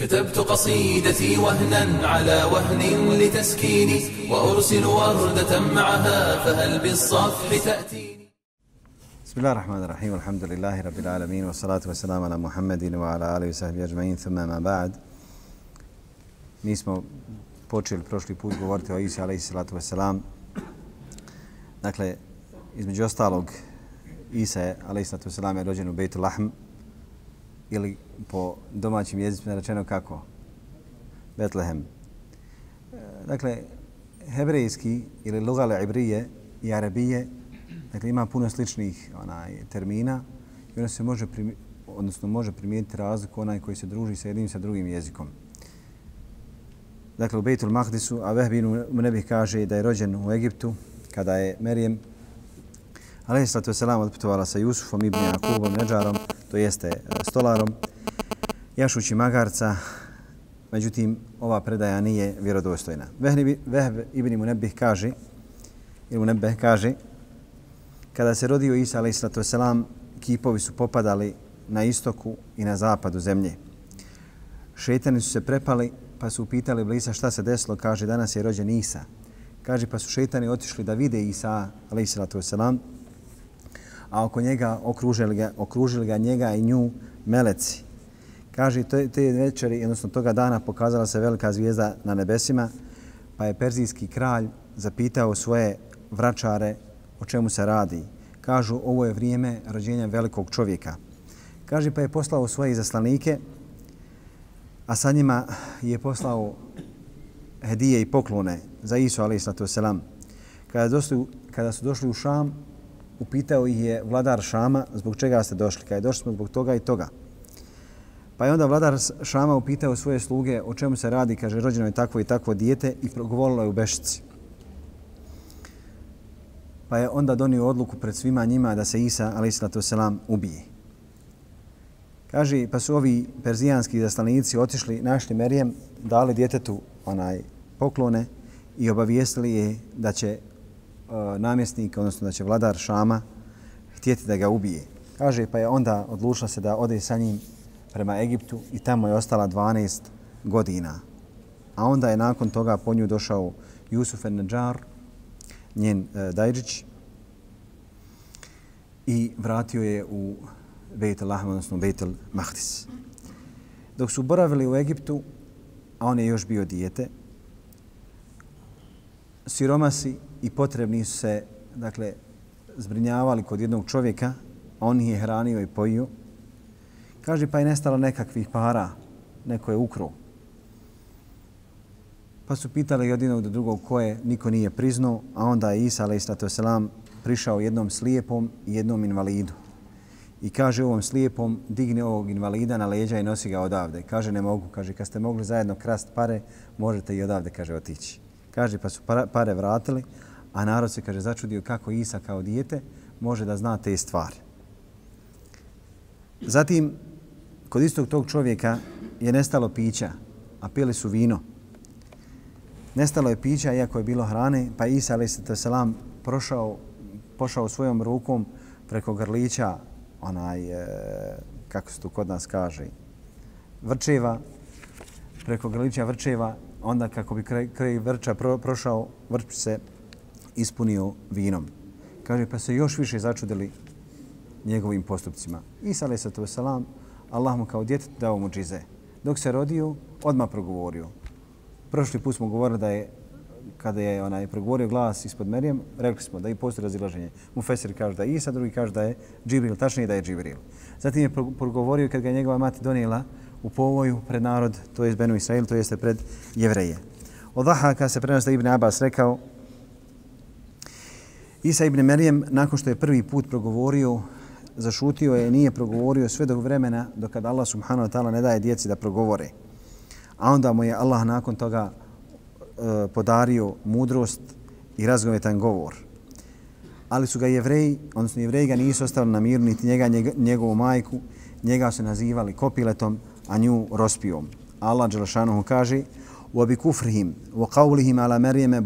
كتبت قصيدتي وهنا على وهن لتسكيني وأرسل وردة معها فهل بالصفح تأتيني بسم الله الرحمن الرحيم والحمد لله رب العالمين والصلاة والسلام على محمد وعلى آله وصحبه أجمعين ثم ما بعد Mi smo počeli prošli put govoriti o Isa alaihi salatu wasalam. Dakle, između ostalog, Isa je alaihi salatu wasalam je rođen u Bejtu Lahm ili po domaćim jezicima rečeno kako? Betlehem. E, dakle, hebrejski ili lugale ibrije i arabije dakle, ima puno sličnih onaj, termina i ono se može, primi, odnosno može primijetiti razliku onaj koji se druži sa jednim sa drugim jezikom. Dakle, u Bejtul Mahdisu, a Vehbinu Mnebih kaže da je rođen u Egiptu kada je Merijem alaih sallatu wasalam otputovala sa Jusufom ibn Jakubom Neđarom, to jeste e, stolarom, jašući magarca, međutim, ova predaja nije vjerodostojna. Vehb ibn Munebih kaže, ili Munebih kaže, kada se rodio Isa a.s. kipovi su popadali na istoku i na zapadu zemlje. Šetani su se prepali pa su upitali Blisa šta se desilo, kaže danas je rođen Isa. Kaže pa su šetani otišli da vide Isa, a.s a oko njega okružili ga, okružili ga njega i nju meleci. Kaže, te, te večeri, odnosno toga dana, pokazala se velika zvijezda na nebesima, pa je perzijski kralj zapitao svoje vračare o čemu se radi. Kažu, ovo je vrijeme rođenja velikog čovjeka. Kaže, pa je poslao svoje zaslanike, a sa njima je poslao hedije i poklone za Isu, alaih sallatu wasalam. Kada, došli, kada su došli u Šam, upitao ih je vladar Šama zbog čega ste došli. Kada je došli smo zbog toga i toga. Pa je onda vladar Šama upitao svoje sluge o čemu se radi, kaže rođeno je takvo i takvo dijete i progovorilo je u Bešici. Pa je onda donio odluku pred svima njima da se Isa, alaih sallatu wasalam, ubije. Kaže, pa su ovi perzijanski zaslanici otišli, našli Merijem, dali djetetu onaj poklone i obavijestili je da će E, namjesnik, odnosno da će vladar Šama htjeti da ga ubije. Kaže, pa je onda odlučila se da ode sa njim prema Egiptu i tamo je ostala 12 godina. A onda je nakon toga po nju došao Jusuf en-Nadžar, njen e, dajđić, i vratio je u Bejt Lahm, odnosno Bejt Mahdis. Dok su boravili u Egiptu, a on je još bio dijete, siromasi i potrebni su se dakle, zbrinjavali kod jednog čovjeka, a on ih je hranio i pojio. Kaže, pa je nestalo nekakvih para, neko je ukro. Pa su pitali od jednog do drugog ko je, niko nije priznao, a onda je Isa, a.s. prišao jednom slijepom i jednom invalidu i kaže ovom slijepom digne ovog invalida na leđa i nosi ga odavde. Kaže ne mogu, kaže kad ste mogli zajedno krast pare, možete i odavde, kaže otići. Kaže pa su pare vratili, a narod se kaže začudio kako Isa kao dijete može da zna te stvari. Zatim, kod istog tog čovjeka je nestalo pića, a pili su vino. Nestalo je pića, iako je bilo hrane, pa Isa, ali se selam, prošao, pošao svojom rukom preko grlića onaj, e, kako se tu kod nas kaže, vrčeva, preko grlića vrčeva, onda kako bi kraj, kraj vrča pro, prošao, vrč se ispunio vinom. Kaže, pa se još više začudili njegovim postupcima. Isa alaih sallatu wasalam, Allah mu kao djetet dao mu džize. Dok se rodio, odmah progovorio. Prošli put smo govorili da je kada je onaj progovorio glas ispod Merijem, rekli smo da i postoji razilaženje. Mufesir kaže da je Isa, drugi kaže da je Džibril, tačnije da je Džibril. Zatim je progovorio kad ga je njegova mati donijela u povoju pred narod, to je Benu Israil, to jeste pred jevreje. Od Vahaka se prenosi da Ibn Abbas rekao Isa ibn Merijem, nakon što je prvi put progovorio, zašutio je, nije progovorio sve do vremena dok Allah subhanahu wa ta'ala ne daje djeci da progovore. A onda mu je Allah nakon toga E, podario mudrost i razgovetan govor. Ali su ga jevreji, odnosno jevreji ga nisu ostali na miru, niti njega, njegovu majku, njega su nazivali kopiletom, a nju rospijom. Allah Đelšanuhu kaže u obi kufrihim, u qavlihim ala merijeme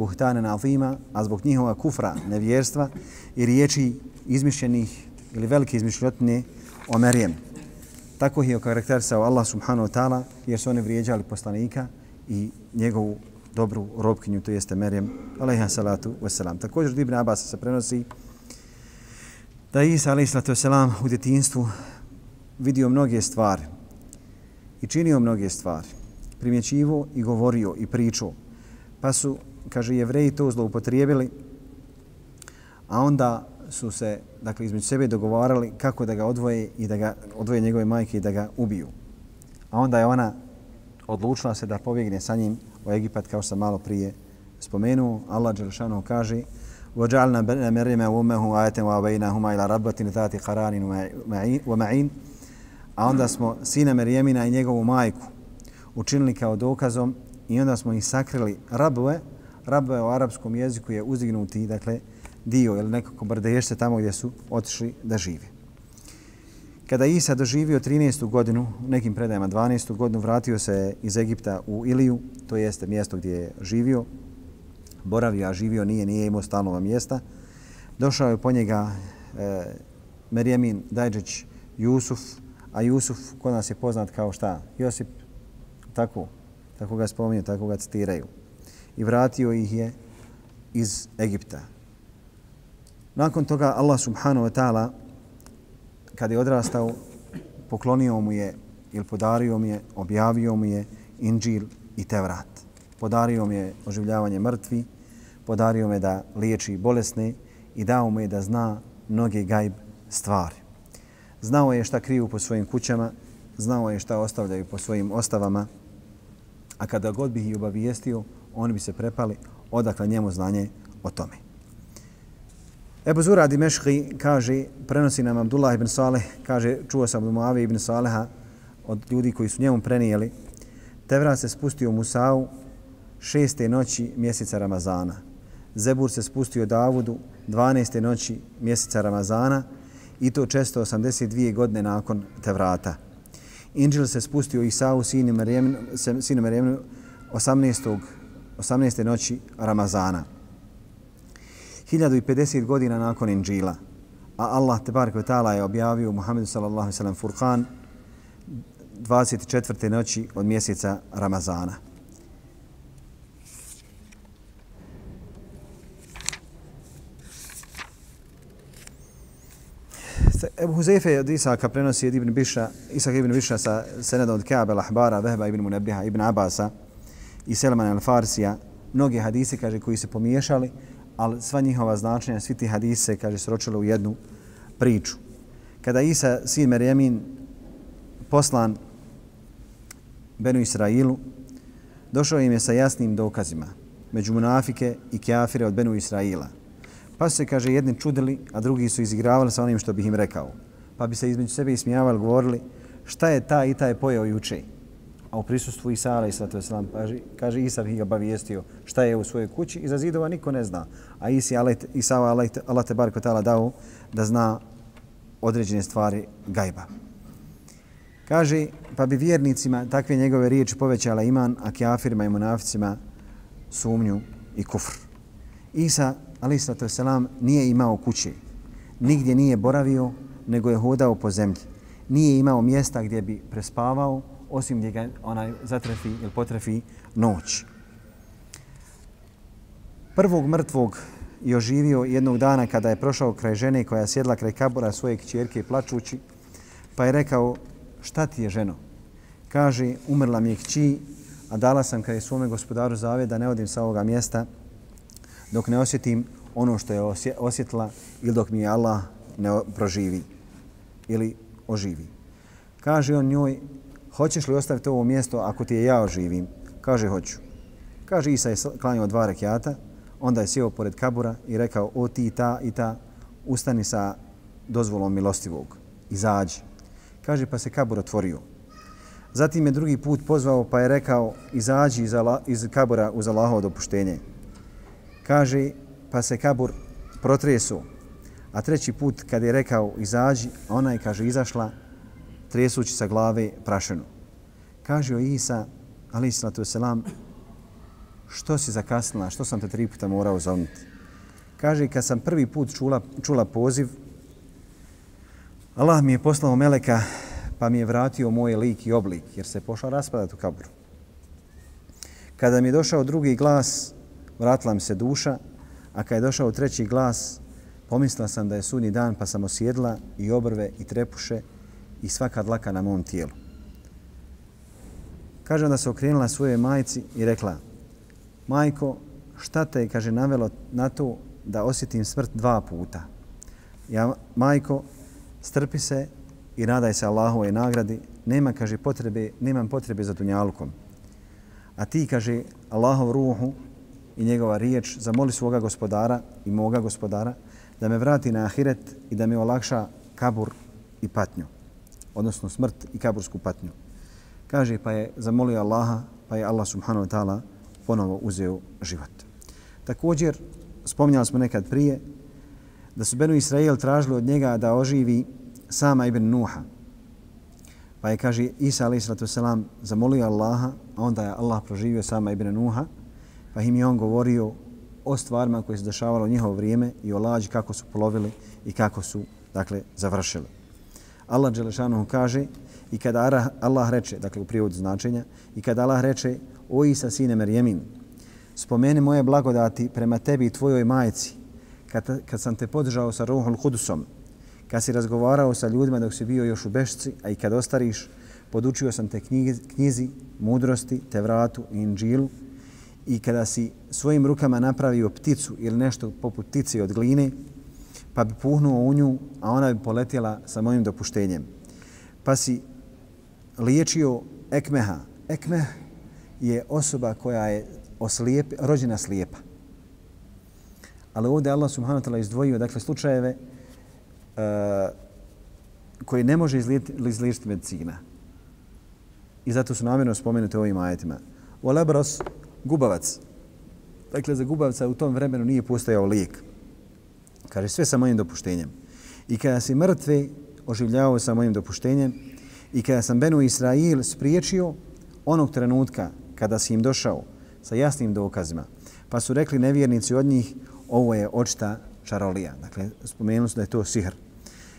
a zbog njihova kufra, nevjerstva i riječi izmišljenih ili velike izmišljotine o Merijem. Tako je okarakterisao Allah subhanahu wa ta'ala jer su oni vrijeđali poslanika i njegovu dobru robkinju, to jeste Merijem, alaiha salatu wasalam. Također od Ibn Abbas se prenosi da je Isa alaihi salatu wasalam u djetinstvu vidio mnoge stvari i činio mnoge stvari. Primjećivo i govorio i pričao. Pa su, kaže, jevreji to zloupotrijebili, a onda su se, dakle, između sebe dogovarali kako da ga odvoje i da ga odvoje njegove majke i da ga ubiju. A onda je ona odlučila se da pobjegne sa njim u Egipat, kao što sam malo prije spomenuo. Allah Đelšanu kaže وَجَعَلْنَا بَنَ مَرِيمَ وُمَّهُ آيَةً وَأَبَيْنَهُمَا إِلَى رَبَّةٍ ذَاتِ قَرَانٍ وَمَعِينٍ A onda smo sina Merijemina i njegovu majku učinili kao dokazom i onda smo ih sakrili rabove. Rabove u arapskom jeziku je uzdignuti, dakle, dio ili nekako brdešće tamo gdje su otišli da žive. Kada Isa doživio 13. godinu, u nekim predajama 12. godinu, vratio se iz Egipta u Iliju, to jeste mjesto gdje je živio, boravio, a živio nije, nije imao stalnova mjesta. Došao je po njega e, Merijamin Dajđeć Jusuf, a Jusuf kod nas je poznat kao šta? Josip, tako, tako ga spominju, tako ga citiraju. I vratio ih je iz Egipta. Nakon toga Allah subhanahu wa ta'ala kad je odrastao poklonio mu je ili podario mu je, objavio mu je Inđil i Tevrat. Podario mu je oživljavanje mrtvi, podario mu je da liječi bolesne i dao mu je da zna mnoge gajb stvari. Znao je šta kriju po svojim kućama, znao je šta ostavljaju po svojim ostavama, a kada god bi ih obavijestio, oni bi se prepali odakle njemu znanje o tome. Ebu Zura Dimeški kaže, prenosi nam Abdullah ibn Saleh, kaže, čuo sam od Muavi ibn Saleha, od ljudi koji su njemu prenijeli, Tevrat se spustio Musau šeste noći mjeseca Ramazana. Zebur se spustio Davudu 12. noći mjeseca Ramazana i to često 82 godine nakon Tevrata. Inđil se spustio Isau, sinu Marijeminu, sinu Marijeminu 18. 18. noći Ramazana. 1050 godina nakon Inđila. A Allah tebarek ta'ala je objavio Muhammedu sallallahu alaihi sallam 24. noći od mjeseca Ramazana. Ebu Huzeyfe od Isaka prenosi Ibn Biša, Isak ibn Biša sa senedom od Kabe al-Ahbara, Vehba ibn Munebiha, ibn Abasa i Selman al-Farsija, mnogi hadise, kaže, koji se pomiješali, ali sva njihova značenja, svi ti hadise, kaže, sročile u jednu priču. Kada Isa, sin Merjemin, poslan Benu Israilu, došao im je sa jasnim dokazima među munafike i kjafire od Benu Israila. Pa su se, kaže, jedni čudili, a drugi su izigravali sa onim što bih im rekao. Pa bi se između sebe ismijavali, govorili šta je ta i ta je pojao juče a u prisustvu Isa ala islatu wasalam, kaže, kaže Isa bih ga bavijestio šta je u svojoj kući i za zidova niko ne zna. A Isi, Isa Allah te bar kotala dao da zna određene stvari gajba. Kaže, pa bi vjernicima takve njegove riječi povećala iman, a kjafirima i munaficima sumnju i kufr. Isa, ali islatu selam, nije imao kuće. Nigdje nije boravio, nego je hodao po zemlji. Nije imao mjesta gdje bi prespavao, osim gdje ga onaj zatrefi ili potrefi noć. Prvog mrtvog je oživio jednog dana kada je prošao kraj žene koja sjedla kraj kabora svoje kćerke plačući, pa je rekao, šta ti je ženo? Kaže, umrla mi je kći, a dala sam kraj svome gospodaru zave da ne odim sa ovoga mjesta dok ne osjetim ono što je osjetila ili dok mi je Allah ne proživi ili oživi. Kaže on njoj, hoćeš li ostaviti ovo mjesto ako ti je ja oživim? Kaže, hoću. Kaže, Isa je klanio dva rekiata, onda je sjeo pored kabura i rekao, o ti ta i ta, ustani sa dozvolom milostivog, izađi. Kaže, pa se kabur otvorio. Zatim je drugi put pozvao pa je rekao, izađi iz, Allah, iz kabura uz Allahovo dopuštenje. Kaže, pa se kabur protresu. A treći put kad je rekao, izađi, ona je, kaže, izašla, tresući sa glave prašenu. Kaže o Isa, ali islatu selam, što si zakasnila, što sam te tri puta morao zovnuti? Kaže, kad sam prvi put čula, čula poziv, Allah mi je poslao meleka pa mi je vratio moj lik i oblik, jer se pošao raspadati u kaburu. Kada mi je došao drugi glas, vratila mi se duša, a kada je došao treći glas, pomislila sam da je sudnji dan, pa sam osjedla i obrve i trepuše i svaka dlaka na mom tijelu. Kaže da se okrenula svoje majci i rekla, majko, šta te je, kaže, navelo na to da osjetim smrt dva puta? Ja, majko, strpi se i nadaj se Allahove nagradi, nema, kaže, potrebe, nemam potrebe za dunjalukom. A ti, kaže, Allahov ruhu i njegova riječ, zamoli svoga gospodara i moga gospodara da me vrati na ahiret i da mi olakša kabur i patnju, odnosno smrt i kabursku patnju. Kaže, pa je zamolio Allaha, pa je Allah subhanahu wa ta'ala ponovo uzeo život. Također, spominjali smo nekad prije, da su Benu Israel tražili od njega da oživi sama Ibn Nuha. Pa je, kaže, Isa a.s. zamolio Allaha, a onda je Allah proživio sama Ibn Nuha, pa im je on govorio o stvarima koje se dešavalo u njihovo vrijeme i o lađi kako su polovili i kako su, dakle, završili. Allah Đelešanu kaže i kada Allah reče, dakle u prijevodu značenja, i kada Allah reče o Isa sine Merjemin, spomeni moje blagodati prema tebi i tvojoj majci, kad, kad sam te podržao sa Ruhul hudusom, kad si razgovarao sa ljudima dok si bio još u Bešci, a i kad ostariš, podučio sam te knjizi, knjizi mudrosti, te vratu i inđilu, i kada si svojim rukama napravio pticu ili nešto poput ptice od gline, pa bi puhnuo u nju, a ona bi poletjela sa mojim dopuštenjem. Pa si liječio ekmeha. Ekmeh je osoba koja je oslijep, rođena slijepa. Ali ovdje Allah subhanahu wa ta'ala izdvojio dakle, slučajeve e, uh, koje ne može izliječiti medicina. I zato su namjerno spomenuti ovim ajetima. O lebros, gubavac. Dakle, za gubavca u tom vremenu nije postojao lijek. Kaže, sve sa mojim dopuštenjem. I kada si mrtvi, oživljavao sa mojim dopuštenjem i kada sam Benu Israil spriječio onog trenutka kada si im došao sa jasnim dokazima, pa su rekli nevjernici od njih, ovo je očita čarolija. Dakle, spomenuli su da je to sihr.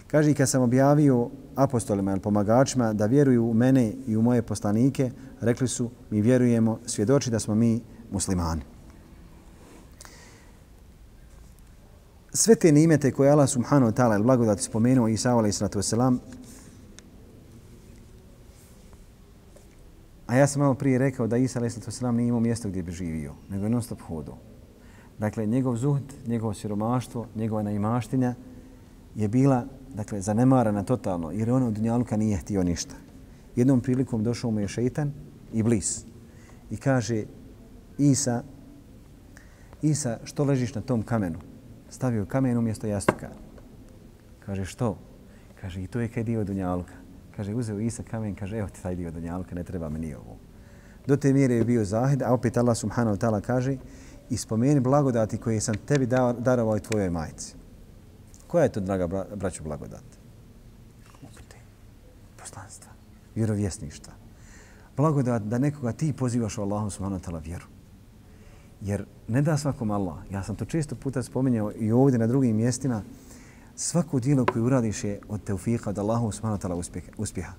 Kaže, i kad sam objavio apostolima ili pomagačima da vjeruju u mene i u moje poslanike, rekli su, mi vjerujemo, svjedoči da smo mi muslimani. Sve te nimete koje Allah subhanahu wa ta'ala ili blagodati spomenuo Isa alaih sallatu wasalam, a ja sam malo prije rekao da Isa alaih sallatu wasalam nije imao mjesto gdje bi živio, nego je non stop hodao. Dakle, njegov zuhd, njegovo siromaštvo, njegova naimaštinja je bila dakle, zanemarana totalno, jer on od Dunjaluka nije htio ništa. Jednom prilikom došao mu je šeitan i blis i kaže Isa, Isa, što ležiš na tom kamenu? Stavio kamen umjesto jastuka. Kaže, što? Kaže, i to je kaj dio Dunjaluka. Kaže, uzeo Isa kamen, kaže, evo ti taj dio Dunjaluka, ne treba mi ni ovo. Do te mjere je bio zahid, a opet Allah subhanahu wa ta'ala kaže, ispomeni blagodati koje sam tebi darovao i tvojoj majici. Koja je to, draga bra, braću, blagodat? Upute, poslanstvo vjerovjesništva. Blagodat da nekoga ti pozivaš u Allahom subhanahu ta'ala vjeru. Jer ne da svakom Allah. Ja sam to često puta spominjao i ovdje na drugim mjestima. Svako dijelo koje uradiš je od teufika, od Allahu subhanahu ta'ala uspjeha.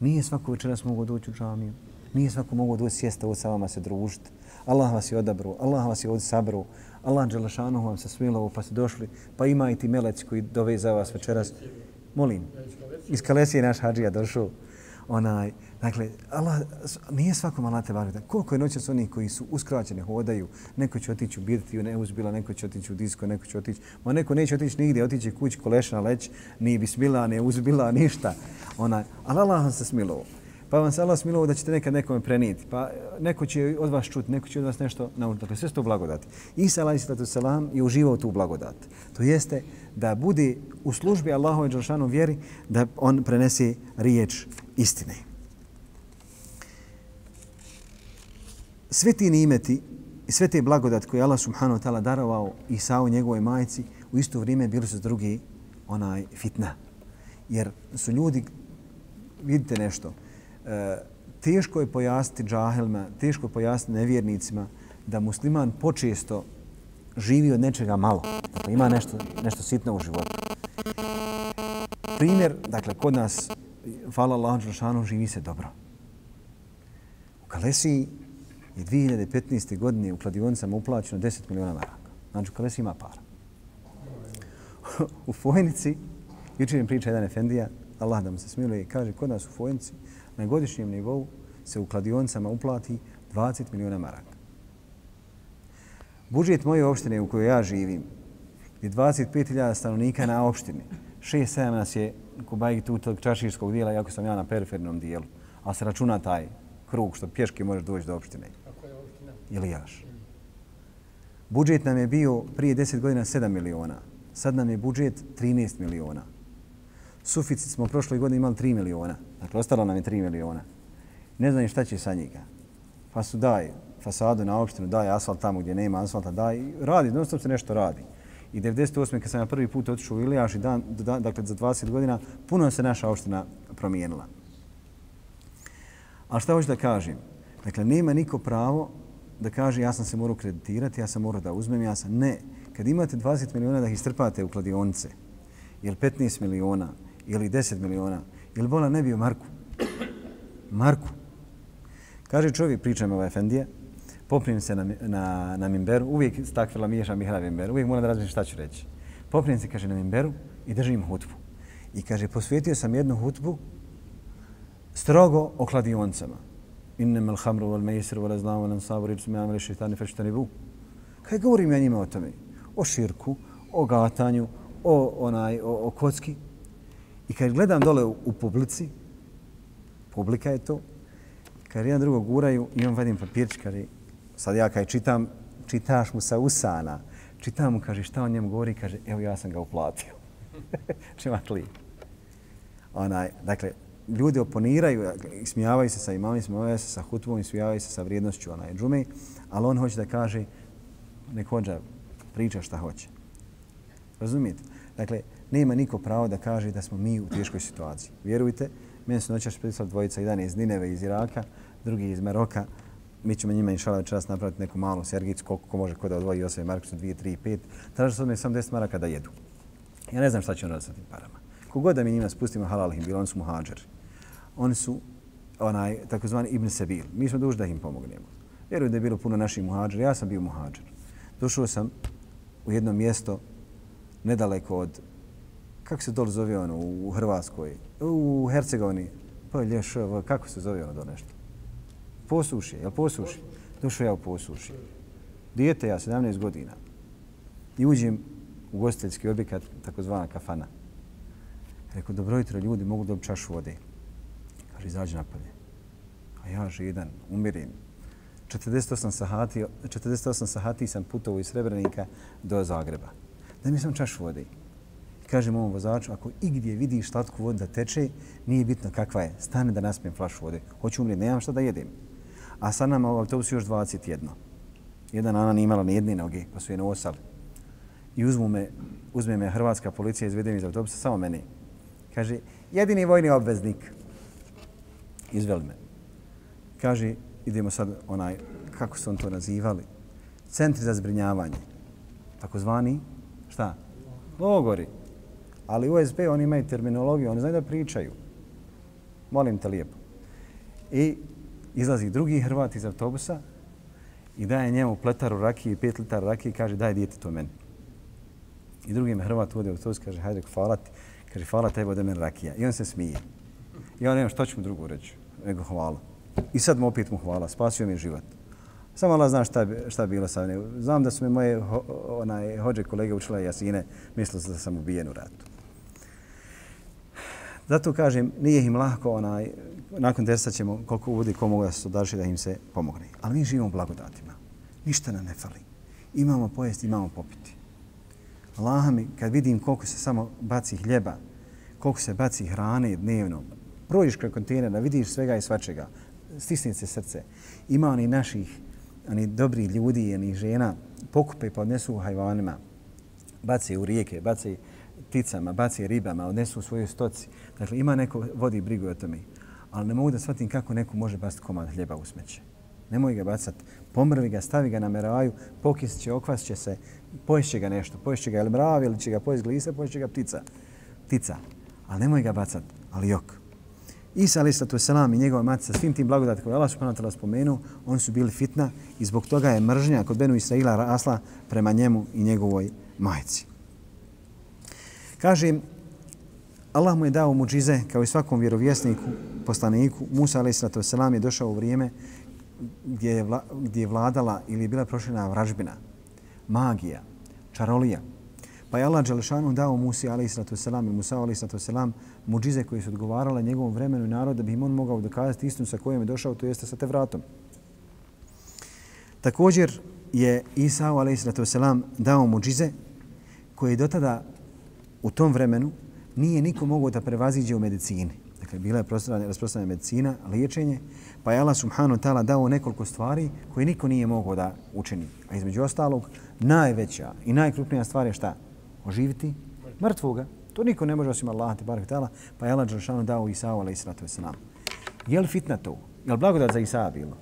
Nije svako večeras mogu doći u džamiju. Nije svako mogu doći sjesta od sa vama se družiti. Allah vas je odabru, Allah vas je od sabru, Allah Đelešanohu vam se smilovo pa ste došli, pa ima i ti melec koji dove za vas večeras. Molim, iz Kalesije naš hađija došao. Onaj, dakle, Allah, nije svakom Allah te barita. Koliko je noćas onih koji su uskraćeni, hodaju, neko će otići u birtiju, ne uzbila, neko će otići u disko, neko će otići, ma neko neće otići nigdje, otići kući kolešna leć, ni bismila, ne uzbila, ništa. Onaj, ali Allah se smilovo pa vam se Allah smilovo da ćete nekad nekome prenijeti. Pa e, neko će od vas čuti, neko će od vas nešto naučiti. Dakle, sve su to blagodati. Isa alaih sallatu salam je uživao tu blagodat. To jeste da bude u službi Allahove Đelšanu vjeri da on prenese riječ istine. Sve ti nimeti i sve te blagodat koje Allah subhanahu wa ta'ala darovao Isa u njegovoj majici u isto vrijeme bili su drugi onaj fitna. Jer su ljudi, vidite nešto, teško je pojasniti džahilima, teško je pojasniti nevjernicima da musliman počesto živi od nečega malo. Dakle, ima nešto, nešto sitno u životu. Primjer, dakle, kod nas hvala Allah, Đelšanu, živi se dobro. U Kalesiji je 2015. godine u kladionicama uplaćeno 10 miliona maraka. Znači, u Kalesiji ima para. u Fojnici, jučer mi priča jedan efendija, Allah da mu se smiluje, kaže, kod nas u Fojnici na godišnjem nivou se u kladionicama uplati 20 miliona maraka. Budžet moje opštine u kojoj ja živim je 25.000 stanovnika na opštini. 6-7 nas je kubajki tu tog čaširskog dijela, iako sam ja na perifernom dijelu. Ali se računa taj krug što pješke možeš doći do opštine. Kako je opština? Ilijaš. Budžet nam je bio prije 10 godina 7 miliona. Sad nam je budžet 13 miliona. Suficit smo prošle godine imali 3 miliona. Dakle, ostalo nam je 3 miliona. Ne znam šta će sa njega. Pa su daj fasadu na opštinu, daj asfalt tamo gdje nema asfalta, daj. Radi, jednostavno se nešto radi. I 98. kad sam ja prvi put otišao u Ilijaš i dan, dan, dakle za 20 godina, puno se naša opština promijenila. A šta hoću da kažem? Dakle, nema niko pravo da kaže ja sam se morao kreditirati, ja sam morao da uzmem, ja sam... Ne. Kad imate 20 miliona da ih istrpate u kladionice, jer 15 miliona, ili 10 miliona, ili bola ne bio Marku. Marku. Kaže čovjek, pričam ovaj Efendije, poprim se na, na, na mimberu, uvijek stakvila miješa Mihra mimberu, uvijek moram da razmišljam šta ću reći. Poprim se, kaže, na mimberu i držim hutbu. I kaže, posvetio sam jednu hutbu strogo o kladioncama. Innam al hamru wal mejsir wal azlamu wal ansabu riđu mi amali šeitani feštani bu. Kaj govorim ja njima o tome? O širku, o gatanju, o, onaj, o, o kocki. I kad gledam dole u, u publici, publika je to, kad jedan drugog guraju imam vadim papirčić, kaže, sad ja kaj čitam, čitaš mu sa usana, čitam mu, kaže, šta on njemu govori, kaže, evo ja sam ga uplatio. Čima tli. Onaj, dakle, ljudi oponiraju, smijavaju se sa imamom, smijavaju se sa hutbom, smijavaju se sa vrijednošću onaj džume, ali on hoće da kaže, nek hođa priča šta hoće. Razumijete? Dakle, nema niko pravo da kaže da smo mi u teškoj situaciji. Vjerujte, meni su noćaš prislali dvojica, jedan iz Nineve iz Iraka, drugi iz Maroka, mi ćemo njima inšala večeras napraviti neku malu sergicu, koliko ko može ko da odvoji 8 marka, 2, 3, 5. Traže se od sam 10 maraka da jedu. Ja ne znam šta će on raditi sa tim parama. Kogod da mi njima spustimo halal im bilo, oni su muhađari. Oni su onaj takozvani Ibn Sebil. Mi smo dužni da im pomognemo. Vjerujem da je bilo puno naših muhađara. Ja sam bio muhađer. Došao sam u jedno mjesto nedaleko od, kako se dole zove ono, u Hrvatskoj, u Hercegovini, pa lješ, kako se zove ono do nešto? Posušje, jel posušje? Došao ja u posušje. Dijete ja, 17 godina. I uđem u gostiteljski objekat, takozvana kafana. Rekao, dobro jutro ljudi, mogu dobiti čašu vode. Kaže, izađi napolje. A ja židan, umirim. 48 sahati, 48 sahati sam putovao iz Srebrenika do Zagreba. Da mi sam čašu vode. I kažem ovom vozaču, ako igdje vidiš slatku vodu da teče, nije bitno kakva je. Stane da naspijem flašu vode. Hoću umrijeti, nemam šta da jedem a sa nama u autobusu još 21. Jedan Ana nije imala ni jedne noge, pa su je nosali. I uzmu me, uzme me hrvatska policija, izvede mi iz autobusa, samo meni. Kaže, jedini vojni obveznik. Izveli me. Kaže, idemo sad onaj, kako su on to nazivali? Centri za zbrinjavanje. Takozvani, šta? Logori. Ali USB oni imaju terminologiju, oni znaju da pričaju. Molim te lijepo. I izlazi drugi Hrvat iz autobusa i daje njemu pletaru rakije i pet litara rakije i kaže daj dijete to meni. I drugi me Hrvat uvode u autobus kaže hajde hvala ti. Kaže hvala tebi da meni rakija. I on se smije. I on nema što ću mu drugo reći nego hvala. I sad mu opet mu hvala. Spasio mi je život. Samo Allah zna šta, šta je bilo sa mnom. Znam da su me moje ho, onaj, hođe kolege učila jasine, mislili da sam ubijen u ratu. Zato kažem, nije im lahko, onaj, nakon testa ćemo koliko budi ko mogu da se odaši da im se pomogne. Ali mi živimo blagodatima. Ništa nam ne fali. Imamo pojest, imamo popiti. Allah mi, kad vidim koliko se samo baci hljeba, koliko se baci hrane dnevno, prođiš kraj kontejnera, vidiš svega i svačega, stisni se srce. Ima oni naših, oni dobri ljudi, oni žena, pokupe pa odnesu u hajvanima, baci u rijeke, baci pticama, baci ribama, odnesu u svojoj stoci. Dakle, ima neko vodi brigu o tome. Ali ne mogu da shvatim kako neko može baciti komad hljeba u smeće. Nemoj ga bacati. Pomrvi ga, stavi ga na meravaju, pokis će, okvas će se, poješće ga nešto. Poješće ga ili mrav ili će ga pojesti glisa, poješće ga ptica. Ptica. Ali nemoj ga bacati. Ali jok. Isa alaih sallatu wasalam i njegova matica, svim tim blagodat koje Allah subhanahu wa ta'ala spomenuo, oni su bili fitna i zbog toga je mržnja kod Benu Israila rasla prema njemu i njegovoj majici. Kaže, Allah mu je dao muđize kao i svakom vjerovjesniku, poslaniku. Musa a.s. je došao u vrijeme gdje je, vla, gdje je vladala ili je bila prošljena vražbina, magija, čarolija. Pa je Allah Đelešanu dao Musi a.s. i Musa a.s. muđize koje su odgovarale njegovom vremenu i narodu da bi im on mogao dokazati istinu sa kojom je došao, to jeste sa te vratom. Također je Isa a.s. dao muđize koje je dotada u tom vremenu nije niko mogao da prevaziđe u medicini. Dakle, bila je rasprostranjena medicina, liječenje, pa je Allah subhanahu ta'ala dao nekoliko stvari koje niko nije mogao da učini. A između ostalog, najveća i najkrupnija stvar je šta? Oživiti mrtvoga. To niko ne može osim Allah, tabarak ta'ala, pa je Allah Đelšanu dao Isao, alaih sallatu wasalam. Je li fitna to? Je li blagodat za Isaa bilo?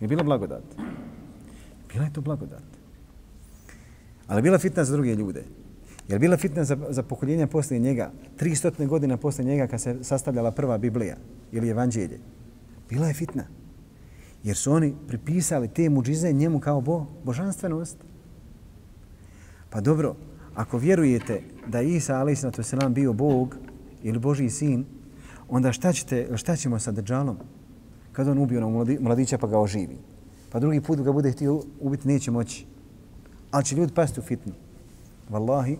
Je bila blagodat? Bila je to blagodat. Ali bila fitna za druge ljude. Je li bila fitna za, za pokoljenje poslije njega? 300 godina poslije njega kad se sastavljala prva Biblija ili Evanđelje. Bila je fitna. Jer su oni pripisali te muđize njemu kao bo, božanstvenost. Pa dobro, ako vjerujete da je Isa a.s. bio Bog ili Boži sin, onda šta, ćete, šta ćemo sa Dejjalom? Kad on ubio onog mladića pa ga oživi. Pa drugi put ga bude htio ubiti, neće moći. Ali će ljudi pasti u fitnu. Wallahi,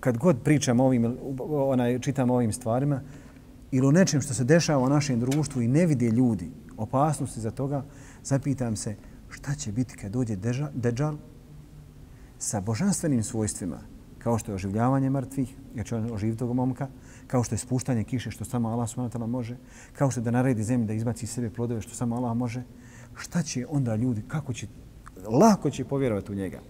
kad god pričam ovim, onaj, čitam ovim stvarima, ili o nečem što se dešava u našem društvu i ne vide ljudi opasnosti za toga, zapitam se šta će biti kad dođe Dejjal sa božanstvenim svojstvima, kao što je oživljavanje mrtvih, jer će on oživiti tog momka, kao što je spuštanje kiše, što samo Allah subhanahu može, kao što je da naredi zemlji da izbaci iz sebe plodove, što samo Allah može, šta će onda ljudi, kako će, lako će povjerovati u njega,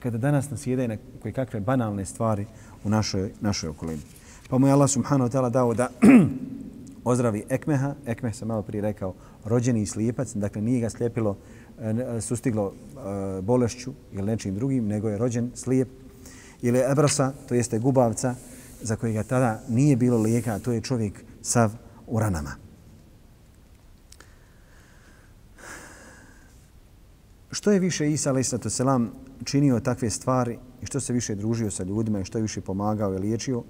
kada danas nas na koje kakve banalne stvari u našoj, našoj okolini. Pa mu je Allah subhanahu wa ta'ala dao da ozdravi Ekmeha. Ekmeh sam malo prije rekao rođeni slijepac, dakle nije ga slijepilo, e, e, sustiglo e, bolešću ili nečim drugim, nego je rođen slijep. Ili Ebrasa, to jeste gubavca, za kojega tada nije bilo lijeka, a to je čovjek sav u ranama. Što je više Isa a.s. činio takve stvari i što se više družio sa ljudima i što je više pomagao i liječio,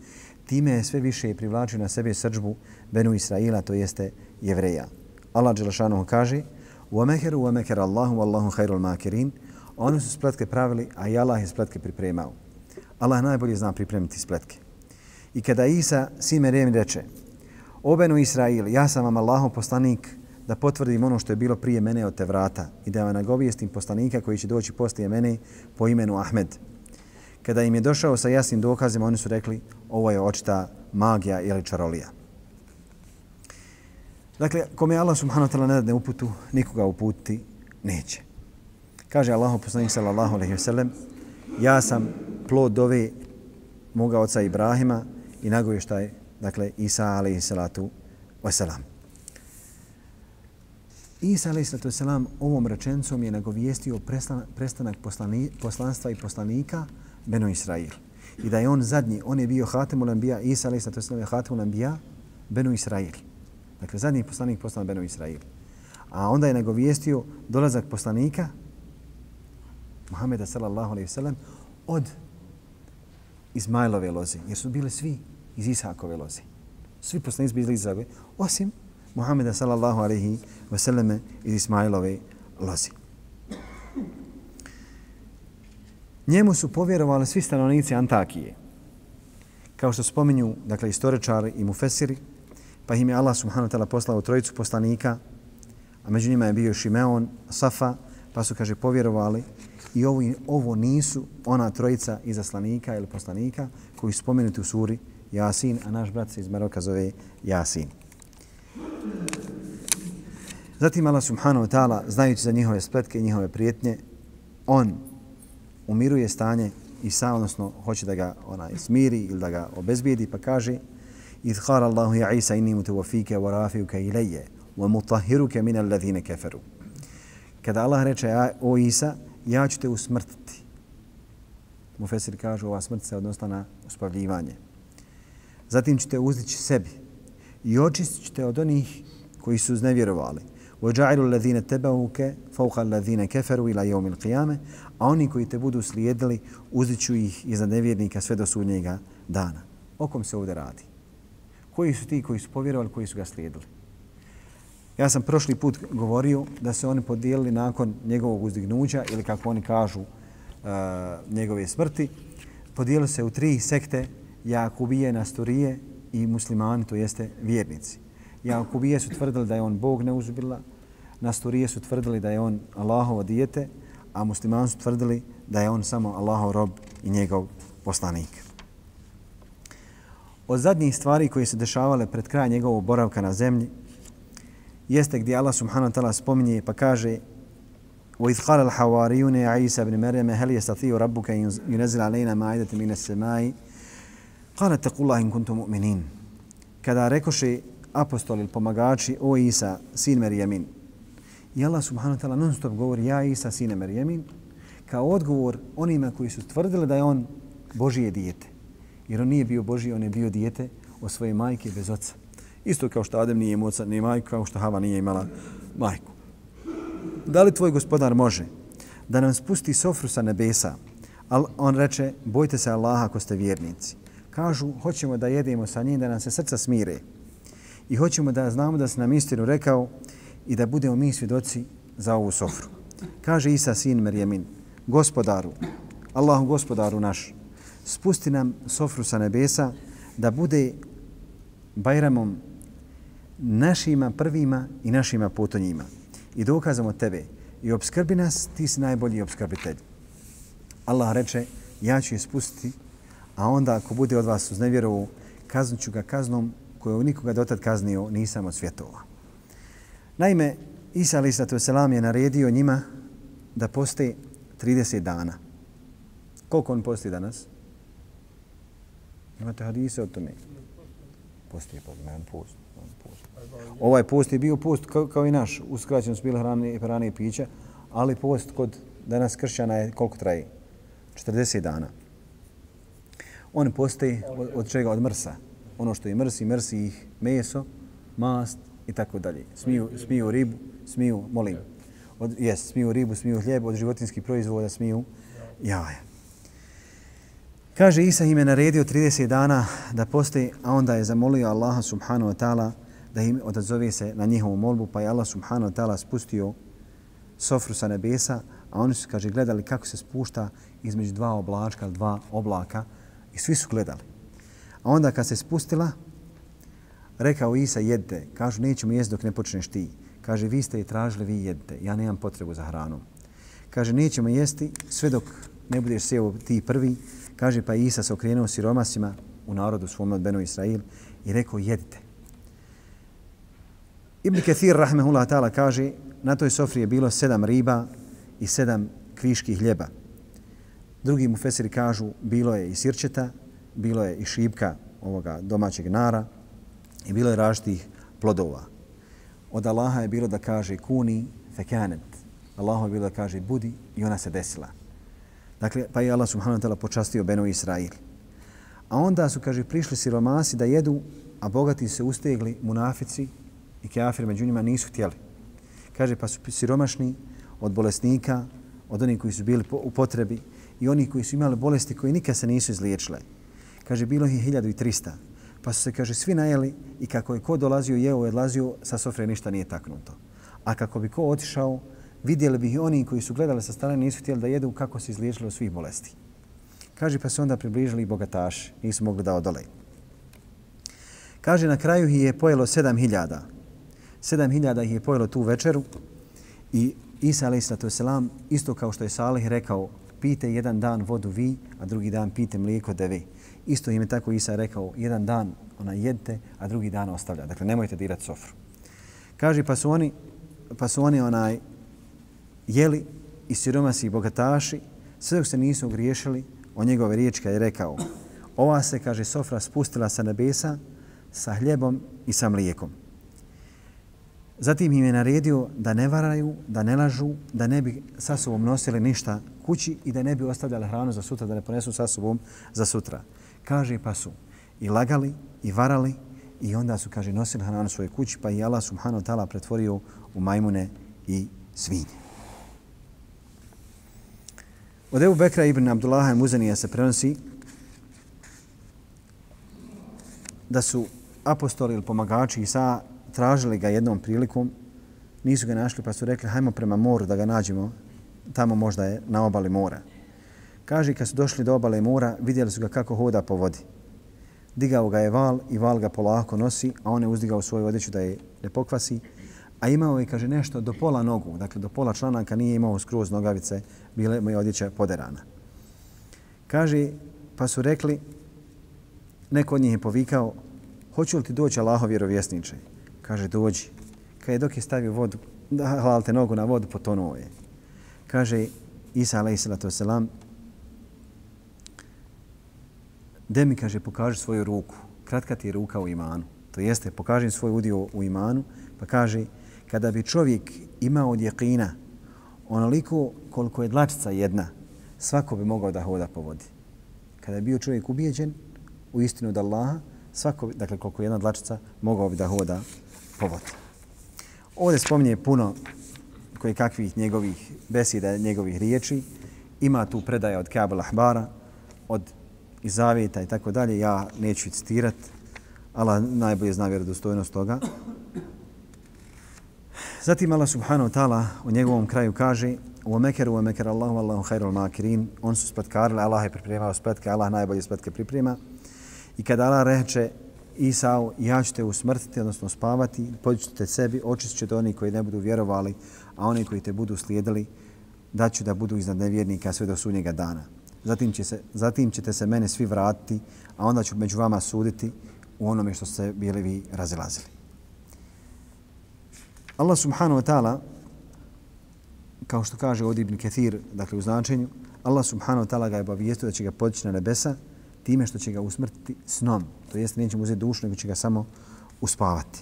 time je sve više privlačio na sebe srđbu Benu Israila, to jeste jevreja. Allah Đelešanohu kaže وَمَكَرُ وَمَكَرَ اللَّهُ وَاللَّهُ خَيْرُ الْمَاكِرِينَ Oni su spletke pravili, a i Allah je spletke pripremao. Allah najbolje zna pripremiti spletke. I kada Isa, sin Merijem, reče O Benu Israil, ja sam vam Allahom poslanik da potvrdim ono što je bilo prije mene od te vrata i da vam nagovijestim poslanika koji će doći poslije mene po imenu Ahmed. Kada im je došao sa jasnim dokazima, oni su rekli ovo je očita magija ili čarolija. Dakle, kome Allah subhanahu wa ta'ala ne dadne uputu, nikoga uputi neće. Kaže Allah poslanik sallallahu alaihi wa sallam, ja sam plod dove moga oca Ibrahima i nagovještaj, dakle, Isa alaihi salatu wa salam. Isa a.s. ovom rečencom je nagovijestio prestanak poslani, poslanstva i poslanika Beno Israil. I da je on zadnji, on je bio Hatemul Anbiya, Isa a.s. je Hatemul Anbiya, Beno Israil. Dakle, zadnji poslanik poslan Beno Israil. A onda je nagovijestio dolazak poslanika, Muhammeda sallallahu alaihi sallam, od Izmajlove loze, jer su bili svi iz Isakove loze. Svi poslanici bili iz Isakove, osim Muhammeda sallallahu alaihi ve selleme iz Ismailove lozi. Njemu su povjerovali svi stanovnici Antakije. Kao što spominju, dakle, istoričari i mufesiri, pa im je Allah subhanahu wa ta'ala poslao trojicu poslanika, a među njima je bio Šimeon, Safa, pa su, kaže, povjerovali i ovo, ovo nisu ona trojica izaslanika ili poslanika koji su spomenuti u suri Jasin, a naš brat se iz Maroka zove Jasin. Zatim Allah subhanahu wa ta'ala, znajući za njihove spletke i njihove prijetnje, on umiruje stanje Isa, odnosno hoće da ga ona smiri ili da ga obezbijedi, pa kaže Idhar Allahu ja Isa inni mutawafike wa rafiuka ilaje wa mutahiruke min alladhine. Kada Allah reče, o Isa, ja ću te usmrtiti. Mufesir kaže, ova smrt se odnosla na uspavljivanje. Zatim ću te uzdići sebi i očistit ćete od onih koji su znevjerovali. وَجَعِلُوا الَّذِينَ تَبَعُوكَ فَوْقَ الَّذِينَ كَفَرُوا إِلَى يَوْمِ الْقِيَامَ A oni koji te budu slijedili, uziću ih iza nevjernika sve do sudnjega dana. O kom se ovdje radi? Koji su ti koji su povjerovali, koji su ga slijedili? Ja sam prošli put govorio da se oni podijelili nakon njegovog uzdignuća ili kako oni kažu uh, njegove smrti. Podijelili se u tri sekte Jakubije, Nasturije i muslimani, to jeste vjernici. Jakubije su tvrdili da je on Bog neuzubila, Nasturije su tvrdili da je on Allahovo dijete, a muslimani su tvrdili da je on samo Allahov rob i njegov poslanik. Od zadnjih stvari koje se dešavale pred kraj njegovog boravka na zemlji jeste gdje Allah subhanahu wa ta'ala spominje pa kaže وَإِذْ قَالَ الْحَوَارِيُونَ عِيسَى بْنِ مَرْيَمَ هَلْ يَسْتَطِيعُ رَبُّكَ يُنَزِّلَ عَلَيْنَا مَائِدَةً مِنَ السَّمَاءِ Kale teku Allah in kuntum mu'minin. Kada rekoše apostoli, ili pomagači o Isa, sin Merijemin, i Allah subhanahu wa ta'ala non stop govori ja Isa, sine Merijemin, kao odgovor onima koji su tvrdili da je on Božije dijete. Jer on nije bio Božije, on je bio dijete od svoje majke bez oca. Isto kao što Adem nije imao oca, nije majku, kao što Hava nije imala majku. Da li tvoj gospodar može da nam spusti sofru sa nebesa? Al on reče, bojte se Allaha ako ste vjernici. Kažu, hoćemo da jedemo sa njim, da nam se srca smire. I hoćemo da znamo da se nam istinu rekao i da budemo mi svjedoci za ovu sofru. Kaže Isa, sin Merjemin, gospodaru, Allahu gospodaru naš, spusti nam sofru sa nebesa da bude bajramom našima prvima i našima potonjima. I dokazamo tebe i obskrbi nas, ti si najbolji obskrbitelj. Allah reče, ja ću je spustiti, a onda ako bude od vas uz nevjerovu, kaznut ću ga kaznom koju nikoga dotad kaznio nisam od svjetova. Naime, Isa a.s. je naredio njima da poste 30 dana. Koliko on posti danas? Imate hadise o tome? Posti je pogledan post. post. Ovaj post je bio post kao, kao i naš. Uskraćen su bile hrane, hrane i pića, ali post kod danas kršćana je koliko traje? 40 dana. On postaje od, od čega? Od mrsa. Ono što je mrsi, mrsi ih meso, mast i tako dalje. Smiju, smiju ribu, smiju, molim, od, jes, smiju ribu, smiju hljeb, od životinskih proizvoda smiju jaja. Kaže Isa im je naredio 30 dana da postoji, a onda je zamolio Allaha subhanahu wa ta'ala da im odazove se na njihovu molbu, pa je Allah subhanahu wa ta'ala spustio sofru sa nebesa, a oni su, kaže, gledali kako se spušta između dva oblačka, dva oblaka i svi su gledali. A onda kad se spustila, rekao Isa, jedte. Kažu, nećemo jesti dok ne počneš ti. Kaže, vi ste i tražili, vi jedte. Ja nemam potrebu za hranom. Kaže, nećemo jesti sve dok ne budeš sjeo ti prvi. Kaže, pa Isa se okrenuo siromasima u narodu svom od Beno Israil i rekao, jedite. Ibn Kathir, rahmehullah ta'ala, kaže, na toj sofri je bilo sedam riba i sedam kviških hljeba. Drugi mu fesiri kažu, bilo je i sirčeta, bilo je i šipka ovoga domaćeg nara i bilo je različitih plodova. Od Allaha je bilo da kaže kuni fekanet. Allahu je bilo da kaže budi i ona se desila. Dakle, pa je Allah subhanahu wa ta'ala počastio Benu Israil. A onda su, kaže, prišli siromasi da jedu, a bogati se ustegli munafici i kafir među njima nisu htjeli. Kaže, pa su siromašni od bolesnika, od onih koji su bili u potrebi i oni koji su imali bolesti koji nikad se nisu izliječile. Kaže, bilo ih 1300. Pa su se, kaže, svi najeli i kako je ko dolazio jeo i odlazio, sa sofre ništa nije taknuto. A kako bi ko otišao, vidjeli bi i oni koji su gledali sa strane, nisu htjeli da jedu kako se izliječili od svih bolesti. Kaže, pa se onda približili i bogataši, nisu mogli da odole. Kaže, na kraju ih je pojelo 7000. 7000 ih je pojelo tu večeru i Isa a.s. isto kao što je Salih rekao, pite jedan dan vodu vi, a drugi dan pite mlijeko da vi. Isto im je tako Isa rekao, jedan dan ona jedte, a drugi dan ostavlja. Dakle, nemojte dirati sofru. Kaže, pa su oni, pa su oni onaj, jeli i siromasi i bogataši, sve dok se nisu griješili o njegove riječi kad je rekao, ova se, kaže, sofra spustila sa nebesa sa hljebom i sa mlijekom. Zatim im je naredio da ne varaju, da ne lažu, da ne bi sa sobom nosili ništa kući i da ne bi ostavljali hranu za sutra, da ne ponesu sa sobom za sutra. Kaže pa su i lagali, i varali, i onda su, kaže, nosili hranu svoje kući, pa i Allah subhanahu ta'ala pretvorio u majmune i svinje. Od Ebu Bekra ibn Abdullaha Muzanija se prenosi da su apostoli ili pomagači Isa tražili ga jednom prilikom, nisu ga našli pa su rekli hajmo prema moru da ga nađemo, tamo možda je na obali mora. Kaže, kad su došli do obale mora, vidjeli su ga kako hoda po vodi. Digao ga je val i val ga polako nosi, a on je uzdigao svoju odjeću da je ne pokvasi. A imao je, kaže, nešto do pola nogu, dakle do pola članaka nije imao skroz nogavice, bile mu je odjeća poderana. Kaže, pa su rekli, neko od njih je povikao, hoću li ti doći Allaho vjerovjesniče? Kaže, dođi. Kad dok je stavio vodu, da halte nogu na vodu, potonuo je. Kaže, Isa a.s. De mi, kaže, pokaži svoju ruku. Kratka ti je ruka u imanu. To jeste, pokaži svoj udio u imanu, pa kaže, kada bi čovjek imao od jekina onoliko koliko je dlačica jedna, svako bi mogao da hoda po vodi. Kada je bio čovjek ubijeđen u istinu od Allaha, svako, dakle koliko je jedna dlačica, mogao bi da hoda povod. Ovdje spominje puno koje kakvih njegovih besida, njegovih riječi. Ima tu predaja od Kabel Ahbara, od Izavijeta i tako dalje. Ja neću citirati. Allah najbolje zna vjerodostojnost toga. Zatim Allah subhanahu wa ta'ala u njegovom kraju kaže u mekeru u meker Allahu Allahu khairul makirin on su spletkarili Allah je pripremao spletke Allah najbolje spletke priprema i kada Allah reče Isao, ja ću te usmrtiti, odnosno spavati, pođite sebi, očistit ćete oni koji ne budu vjerovali, a oni koji te budu slijedili, da ću da budu iznad nevjernika sve do sunnjega dana. Zatim, će se, zatim ćete se mene svi vratiti, a onda ću među vama suditi u onome što ste bili vi razilazili. Allah subhanahu wa ta'ala, kao što kaže od Ibn Kathir, dakle u značenju, Allah subhanahu wa ta'ala ga je obavijestio da će ga podići na nebesa time što će ga usmrtiti snom. To jest neće mu uzeti dušu, nego će ga samo uspavati.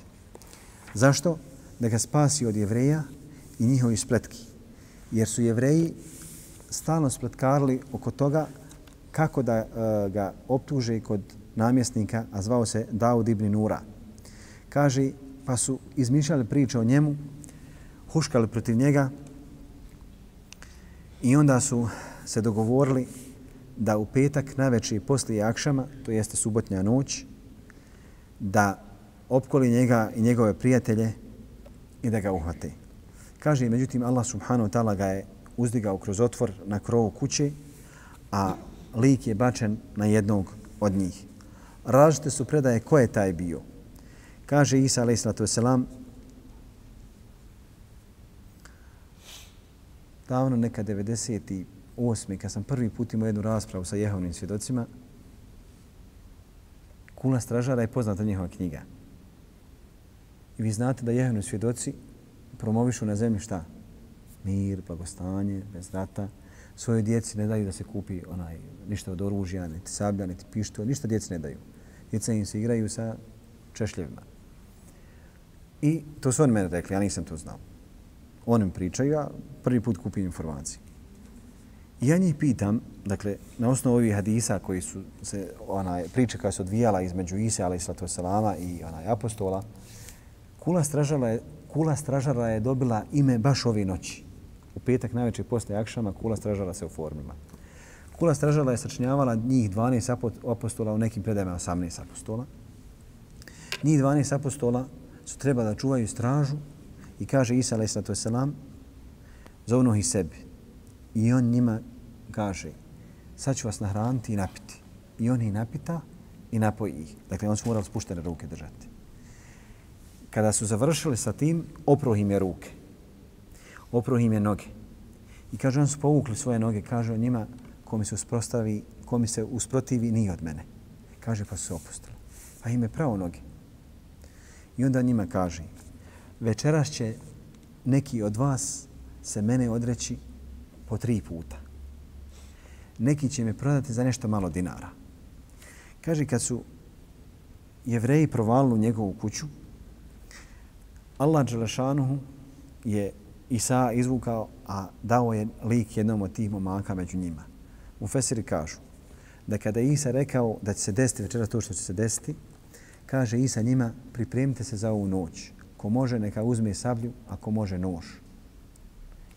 Zašto? Da ga spasi od jevreja i njihovi spletki. Jer su jevreji stalno spletkarili oko toga kako da uh, ga optuže kod namjesnika, a zvao se Daud ibn Nura. Kaže, pa su izmišljali priče o njemu, huškali protiv njega i onda su se dogovorili da u petak na večer poslije akšama, to jeste subotnja noć, da opkoli njega i njegove prijatelje i da ga uhvate. Kaže, međutim, Allah subhanahu wa ta'ala ga je uzdigao kroz otvor na krovu kuće, a lik je bačen na jednog od njih. Različite su predaje ko je taj bio. Kaže Isa a.s. davno neka 2008. kad sam prvi put imao jednu raspravu sa jehovnim svjedocima, Kula stražara je poznata njihova knjiga. I vi znate da jehovni svjedoci promovišu na zemlji šta? Mir, blagostanje, bez rata. Svojoj djeci ne daju da se kupi onaj ništa od oružja, niti sablja, niti pištu, ništa djeci ne daju. Djeca im se igraju sa češljevima. I to su oni mene rekli, ja nisam to znao. Oni mi pričaju, ja prvi put kupim informacije. I ja njih pitam, dakle, na osnovu ovih hadisa koji su se, onaj, priče koja se odvijala između Ise, ali islatu selama i onaj apostola, kula stražara, je, kula stražara je dobila ime baš ove noći. U petak najveće posle Akšama kula stražara se oformila. Kula stražara je sačinjavala njih 12 apostola, u nekim predajama 18 apostola. Njih 12 apostola su treba da čuvaju stražu i kaže Isa, ali islatu salam, zovnu ih sebi I on njima kaže, sad ću vas nahraniti i napiti. I on ih napita i napoji ih. Dakle, on su morali spuštene ruke držati. Kada su završili sa tim, oproh im je ruke. Oproh im je noge. I kaže, on su povukli svoje noge. Kaže on njima, ko mi se usprostavi, ko mi se usprotivi, nije od mene. Kaže, pa su se opustili. Pa im je pravo noge. I onda njima kaže, večeras će neki od vas se mene odreći po tri puta. Neki će me prodati za nešto malo dinara. Kaže, kad su jevreji provalili u njegovu kuću, Allah Đelešanuhu je Isa izvukao, a dao je lik jednom od tih momaka među njima. U Fesiri kažu da kada Isa rekao da će se desiti večera to što će se desiti, kaže Isa njima, pripremite se za ovu noć. Ko može, neka uzme sablju, ako može nož.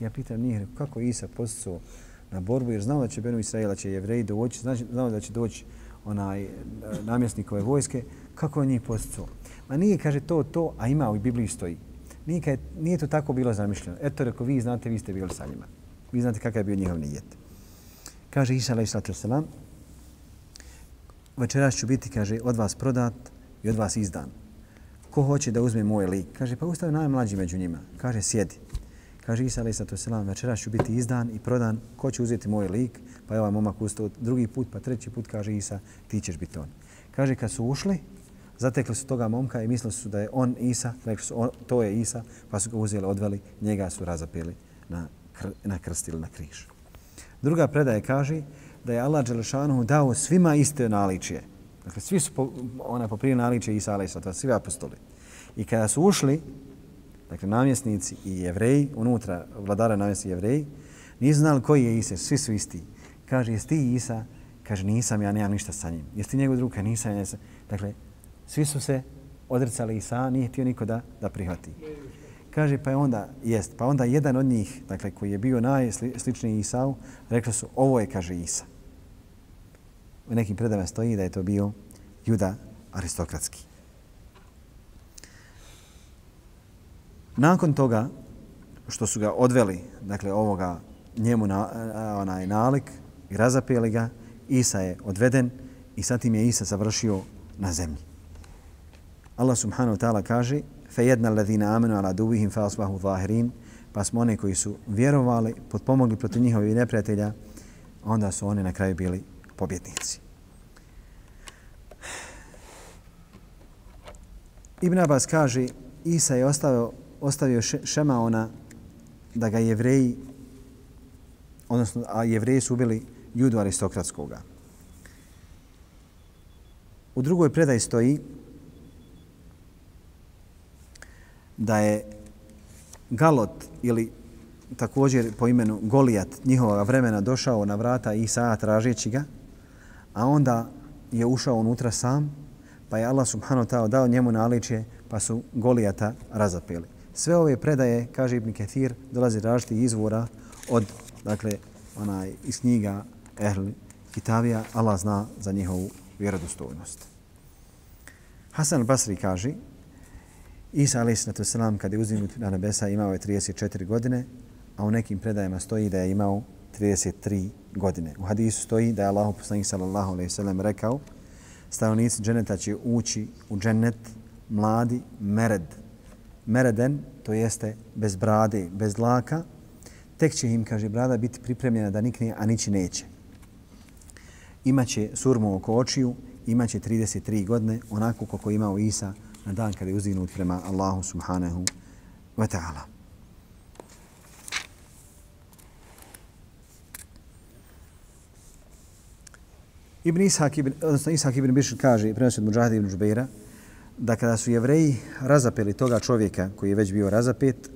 Ja pitam njih, kako je Isa posticao na borbu, jer znao da će Benu Israela, će jevreji doći, znači znao da će doći onaj e, namjesnikove vojske, kako je njih posticao? Ma nije, kaže, to, to, a ima u Bibliji stoji. Nije, kaže, nije to tako bilo zamišljeno. Eto, reko, vi znate, vi ste bili sa njima. Vi znate kakav je bio njihov nijet. Kaže Isa, alaih sallatu wasalam, večeras ću biti, kaže, od vas prodat i od vas izdan. Ko hoće da uzme moj lik? Kaže, pa ustavi najmlađi među njima. Kaže, sjedi. Kaže Isa alaih sato selam, večeras ću biti izdan i prodan. Ko će uzeti moj lik? Pa je ovaj momak ustao drugi put, pa treći put, kaže Isa, ti ćeš biti on. Kaže, kad su ušli, zatekli su toga momka i mislili su da je on Isa, rekli su on, to je Isa, pa su ga uzeli, odveli, njega su razapili na, kr, na krst ili na križ. Druga predaja kaže da je Allah Đelešanuhu dao svima iste naličije. Dakle, svi su po, ona poprije naličije Isa alaih sato, svi apostoli. I kada su ušli, dakle, namjesnici i jevreji, unutra vladara namjesni jevreji, nisu znali koji je Isa, svi su isti. Kaže, jesi ti Isa? Kaže, nisam, ja nemam ništa sa njim. Jesi ti njegov druga? Nisam, nisam. Dakle, svi su se odricali Isa, nije htio niko da, da prihvati. Kaže, pa je onda, jest, pa onda jedan od njih, dakle, koji je bio najsličniji Isau, rekli su, ovo je, kaže, Isa. U nekim predama stoji da je to bio juda aristokratski. Nakon toga, što su ga odveli, dakle, ovoga njemu na, onaj nalik i razapeli ga, Isa je odveden i sad im je Isa završio na zemlji. Allah subhanahu wa ta'ala kaže فَيَدْنَا الَّذِينَ آمَنُوا عَلَى دُوِهِمْ فَأَصْبَهُ ظَاهِرِينَ Pa smo one koji su vjerovali, potpomogli protiv njihovih neprijatelja, onda su oni na kraju bili pobjednici. Ibn Abbas kaže, Isa je ostavio, ostavio šema ona da ga jevreji, odnosno, a jevreji su ubili judu aristokratskoga. U drugoj predaji stoji da je Galot ili također po imenu Golijat njihova vremena došao na vrata Isaa tražeći ga, a onda je ušao unutra sam, pa je Allah subhanahu ta'ala dao njemu naličje, pa su Golijata razapeli. Sve ove predaje, kaže Ibn Kathir, dolaze različiti izvora od, dakle, onaj, iz knjiga Ehl Kitavija, Allah zna za njihovu vjerodostojnost. Hasan al-Basri kaže, Isa a.s. kada je uzimut na nebesa imao je 34 godine, a u nekim predajama stoji da je imao 33 godine. U hadisu stoji da je Allah poslanik sallallahu ve sellem rekao stanovnici dženeta će ući u dženet mladi mered. Mereden, to jeste bez brade, bez dlaka, tek će im, kaže, brada biti pripremljena da nikne, a nići neće. Imaće surmu oko očiju, imaće 33 godine, onako kako imao Isa na dan kada je uzdignut prema Allahu subhanahu wa ta'ala. Ibn Ishak ibn, odnosno Ishak ibn Bishr kaže, prenosi od Mujahida ibn Džubeira, da kada su jevreji razapeli toga čovjeka koji je već bio razapet,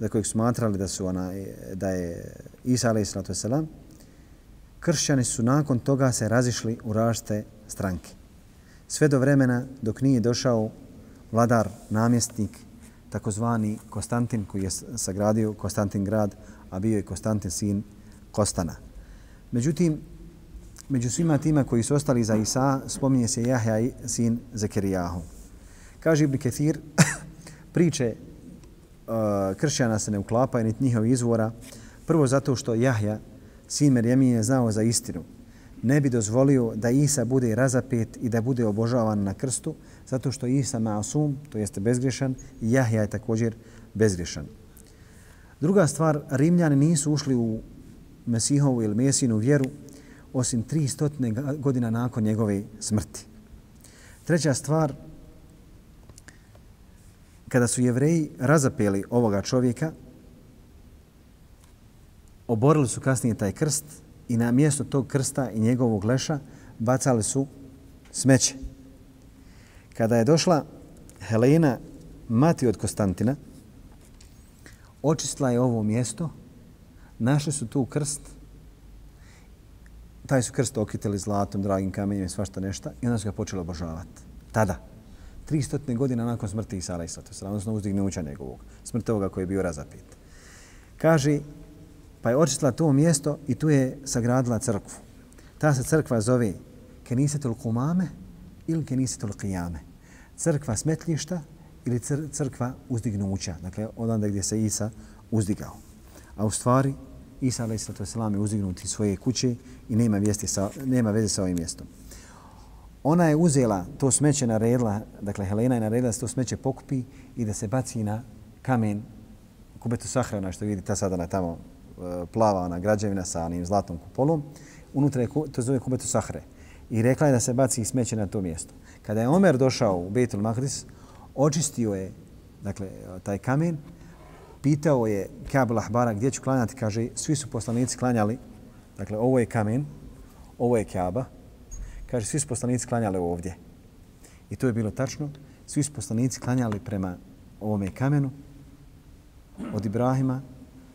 za kojeg smatrali da su ona, da je Isa a.s. kršćani su nakon toga se razišli u rašte stranke. Sve do vremena dok nije došao vladar, namjestnik, takozvani Konstantin koji je sagradio Konstantin grad, a bio je Konstantin sin Kostana. Međutim, među svima tima koji su ostali za Isa, spominje se Jahja sin Zekerijahu. Kaže Ibn Ketir, priče uh, kršćana se ne uklapaju niti njihov izvora. Prvo zato što Jahja, sin Merjemin, je znao za istinu. Ne bi dozvolio da Isa bude razapet i da bude obožavan na krstu, zato što Isa maasum, to jeste bezgrešan, i Jahja je također bezgrešan. Druga stvar, Rimljani nisu ušli u Mesihovu ili Mesinu vjeru osim 300 godina nakon njegove smrti. Treća stvar, kada su jevreji razapeli ovoga čovjeka, oborili su kasnije taj krst i na mjesto tog krsta i njegovog leša bacali su smeće. Kada je došla Helena, mati od Konstantina, očistila je ovo mjesto, našli su tu krst, taj su krst okitili zlatom, dragim kamenjem i svašta nešta i onda su ga počeli obožavati. Tada. 300 godina nakon smrti Isa alaih sallatu sallam, odnosno uzdignuća njegovog, smrt ovoga koji je bio razapet. Kaže, pa je očistila to mjesto i tu je sagradila crkvu. Ta se crkva zove Kenisetul Kumame ili Kenisetul Qiyame. Crkva smetljišta ili crkva uzdignuća, dakle odanda gdje se Isa uzdigao. A u stvari, Isa alaih sallatu sallam je uzdignut iz svoje kuće i nema, vijesti sa, nema veze sa ovim mjestom. Ona je uzela to smeće naredila, dakle Helena je naredila da se to smeće pokupi i da se baci na kamen kubetu sahra, ona što vidite sada na tamo e, plava ona građevina sa onim zlatnom kupolom. Unutra je, to zove kubetu sahre. I rekla je da se baci smeće na to mjesto. Kada je Omer došao u Betul Mahdis, očistio je dakle, taj kamen, pitao je Kabul Ahbara gdje ću klanjati, kaže, svi su poslanici klanjali, dakle, ovo je kamen, ovo je Kaaba, kaže, svi su poslanici klanjali ovdje. I to je bilo tačno, svi su poslanici klanjali prema ovome kamenu, od Ibrahima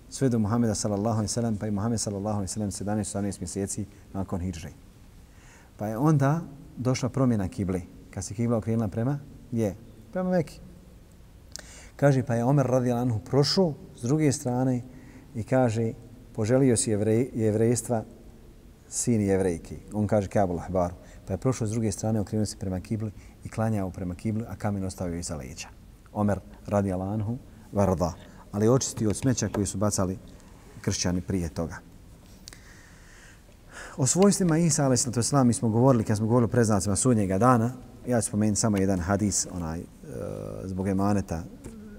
sve do Muhameda sallallahu alejhi ve sellem pa i Muhammed sallallahu alejhi ve sellem 17 18 mjeseci nakon hidžre. Pa je onda došla promjena kible. Kad se kibla okrenula prema je prema Mekki. Kaže pa je Omer radijallahu anhu prošao s druge strane i kaže poželio si jevrej, jevrejstva sin jevrejki. On kaže Kabul Ahbaru. Pa je prošao s druge strane, okrenuo se prema kibli i klanjao prema kibli, a kamen ostavio iza leđa. Omer radi Alanhu varda ali očistio od smeća koji su bacali kršćani prije toga. O svojstvima Isa, ali to mi smo govorili, kad smo govorili o preznacima sudnjega dana, ja ću spomenuti samo jedan hadis, onaj, e, zbog emaneta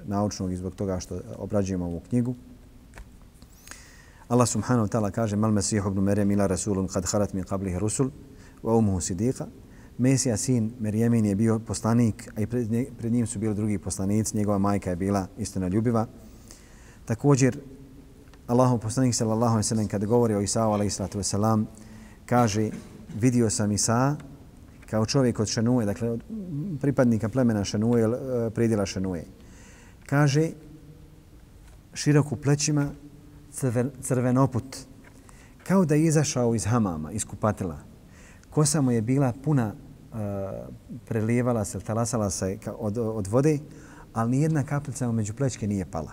naučnog i zbog toga što obrađujemo ovu knjigu. Allah subhanahu wa ta'ala kaže Mal mesih ibn Merem ila Rasulun kad harat min qablih Rusul wa umuhu sidika. Mesija sin Merjemin je bio poslanik, a i pred njim su bili drugi poslanici. Njegova majka je bila istina ljubiva. Također, Allahu poslanik sallallahu alejhi ve sellem kada govori o Isau alejhi salatu vesselam kaže vidio sam Isa kao čovjek od Šanuje, dakle od pripadnika plemena Šanuje, e, predjela Šanuje. Kaže široku plećima, crven, crvenoput, kao da je izašao iz hamama, iz kupatila. Kosa mu je bila puna, uh, prelijevala se, talasala se od, od vode, ali nijedna kaplica među plečke nije pala.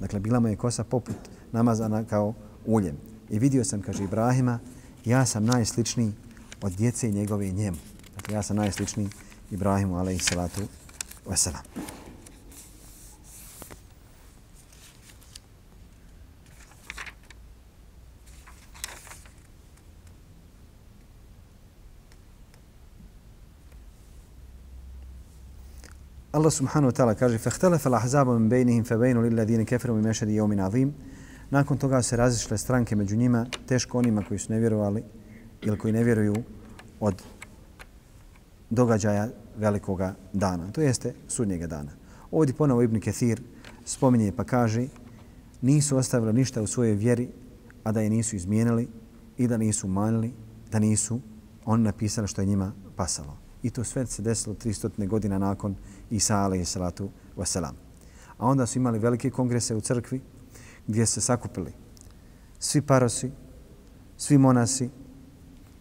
Dakle, bila mu je kosa poput namazana kao uljem. I vidio sam, kaže Ibrahima, ja sam najsličniji od djece njegove njemu. Dakle, ja sam najsličniji Ibrahimu, alaihi salatu wasalam. Allah subhanahu wa ta'ala kaže فَاخْتَلَفَ الْأَحْزَابُ مِنْ بَيْنِهِمْ فَبَيْنُ لِلَّذِينَ كَفِرُوا مِنْ مَشَدِ يَوْمٍ عَظِيمٍ Nakon toga se razišle stranke među njima, teško onima koji su nevjerovali ili koji ne vjeruju od događaja velikoga dana. To jeste sudnjega dana. Ovdje ponovo Ibn Kathir spominje pa kaže nisu ostavili ništa u svojoj vjeri, a da je nisu izmijenili i da nisu manili, da nisu oni napisali što je njima pasalo. I to sve se desilo 300. godina nakon Isa alaihi salatu wasalam. A onda su imali velike kongrese u crkvi gdje se sakupili svi parosi, svi monasi,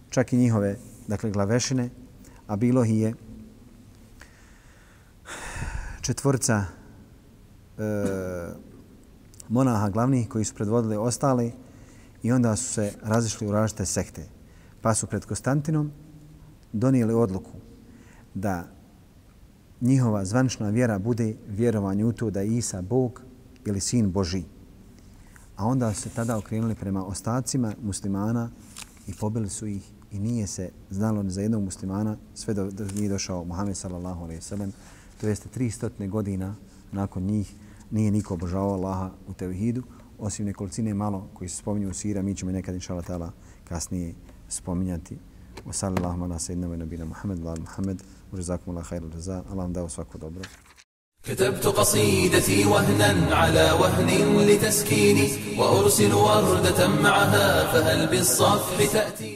čak i njihove dakle, glavešine, a bilo ih je četvorca e, monaha glavnih koji su predvodili ostali i onda su se razišli u različite sekte. Pa su pred Konstantinom donijeli odluku da njihova zvančna vjera bude vjerovanje u to da je Isa Bog ili Sin Boži. A onda su se tada okrenuli prema ostacima muslimana i pobili su ih i nije se znalo ni za jednog muslimana sve do, do nije došao Muhammed sallallahu alaihi sallam. To jeste 300 godina nakon njih nije niko obožavao Allaha u tevhidu osim nekolicine malo koji se spominju u sira, mi ćemo nekad inša Allah kasnije spominjati. Wa sallallahu ala sayyidina wa nabina Muhammed wa Muhammed. وجزاكم الله خير الجزاء. دعوا سواكم dobro كتبت قصيدتي وهنا على وهن لتسكيني وأرسل وردة معها فهل بالصفح تأتي؟